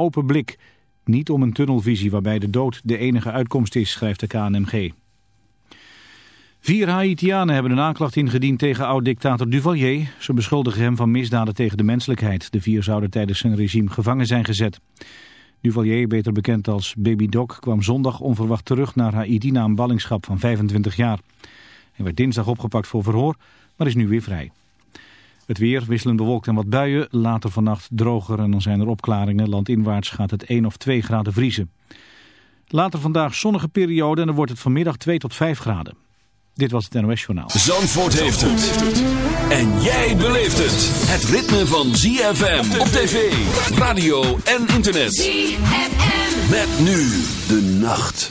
open blik. Niet om een tunnelvisie waarbij de dood de enige uitkomst is, schrijft de KNMG. Vier Haitianen hebben een aanklacht ingediend tegen oud-dictator Duvalier. Ze beschuldigen hem van misdaden tegen de menselijkheid. De vier zouden tijdens zijn regime gevangen zijn gezet. Duvalier, beter bekend als Baby Doc, kwam zondag onverwacht terug naar Haiti na een ballingschap van 25 jaar. Hij werd dinsdag opgepakt voor verhoor, maar is nu weer vrij. Het weer wisselend bewolkt en wat buien, later vannacht droger en dan zijn er opklaringen. Landinwaarts gaat het 1 of 2 graden vriezen. Later vandaag zonnige periode en dan wordt het vanmiddag 2 tot 5 graden. Dit was het NOS Journaal. Zandvoort heeft het. En jij beleeft het. Het ritme van ZFM op tv, radio en internet. ZFM. Met nu de nacht.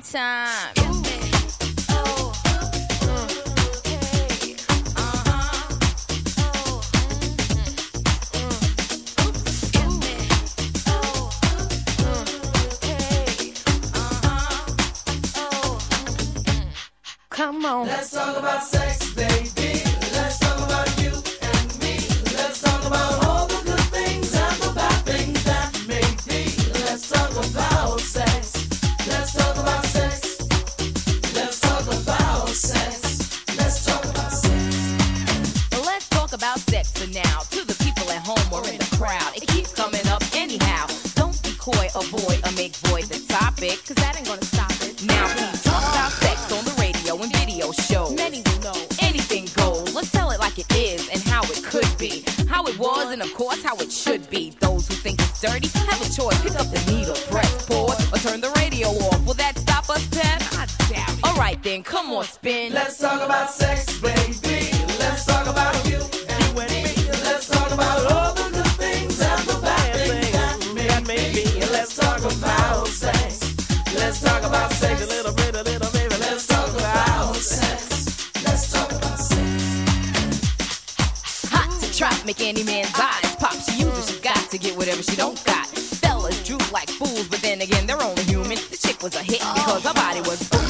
亲 was a hit because her body was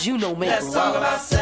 You know Let's talk about sex.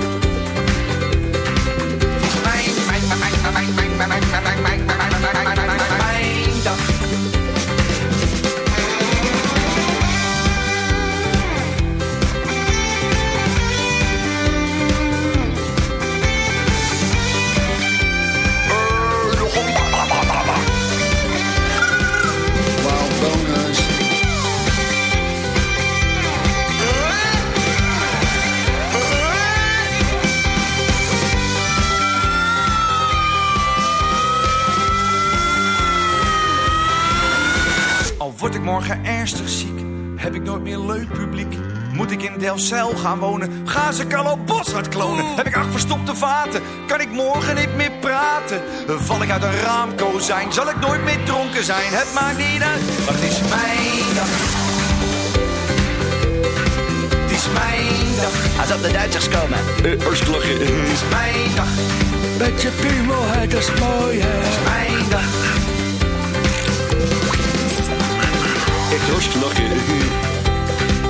Delfzijl gaan wonen, gaan ze Carlo Boshart klonen. Heb ik acht verstopte vaten, kan ik morgen niet meer praten. Val ik uit een raamkozijn, zal ik nooit meer dronken zijn. Het maakt niet uit, maar het is mijn dag. Het is mijn dag. Als op de Duitsers komen. Oostlachen. Het is mijn dag. Met je piemel, het is mooi, hè. Het is mijn dag. Echt hartstikke lachen.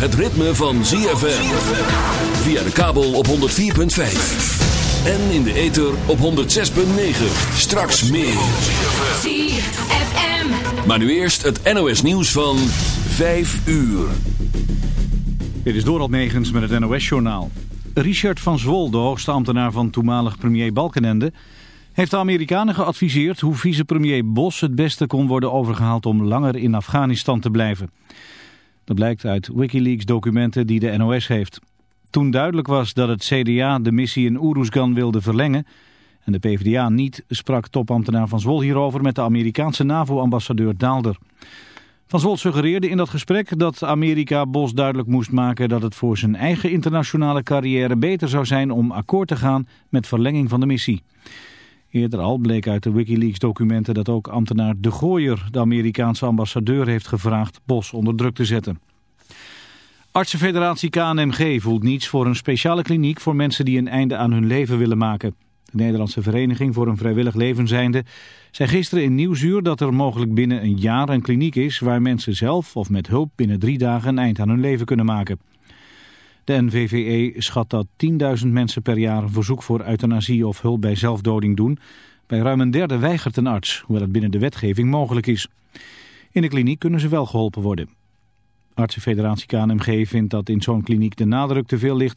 Het ritme van ZFM. Via de kabel op 104.5. En in de ether op 106.9. Straks meer. ZFM. Maar nu eerst het NOS nieuws van 5 uur. Dit is Dorald Megens met het NOS-journaal. Richard van Zwol, de hoogste ambtenaar van toenmalig premier Balkenende... heeft de Amerikanen geadviseerd hoe vicepremier Bos het beste kon worden overgehaald... om langer in Afghanistan te blijven. Dat blijkt uit Wikileaks-documenten die de NOS heeft. Toen duidelijk was dat het CDA de missie in Oeruzgan wilde verlengen... en de PvdA niet, sprak topambtenaar van Zwol hierover... met de Amerikaanse NAVO-ambassadeur Daalder... Van Zwol suggereerde in dat gesprek dat Amerika Bos duidelijk moest maken dat het voor zijn eigen internationale carrière beter zou zijn om akkoord te gaan met verlenging van de missie. Eerder al bleek uit de Wikileaks documenten dat ook ambtenaar De Gooier de Amerikaanse ambassadeur heeft gevraagd Bos onder druk te zetten. Artsenfederatie KNMG voelt niets voor een speciale kliniek voor mensen die een einde aan hun leven willen maken. De Nederlandse Vereniging voor een Vrijwillig Leven zijnde zei gisteren in Nieuwsuur dat er mogelijk binnen een jaar een kliniek is waar mensen zelf of met hulp binnen drie dagen een eind aan hun leven kunnen maken. De NVVE schat dat 10.000 mensen per jaar een verzoek voor euthanasie of hulp bij zelfdoding doen. Bij ruim een derde weigert een arts, hoewel het binnen de wetgeving mogelijk is. In de kliniek kunnen ze wel geholpen worden. Artsenfederatie KNMG vindt dat in zo'n kliniek de nadruk te veel ligt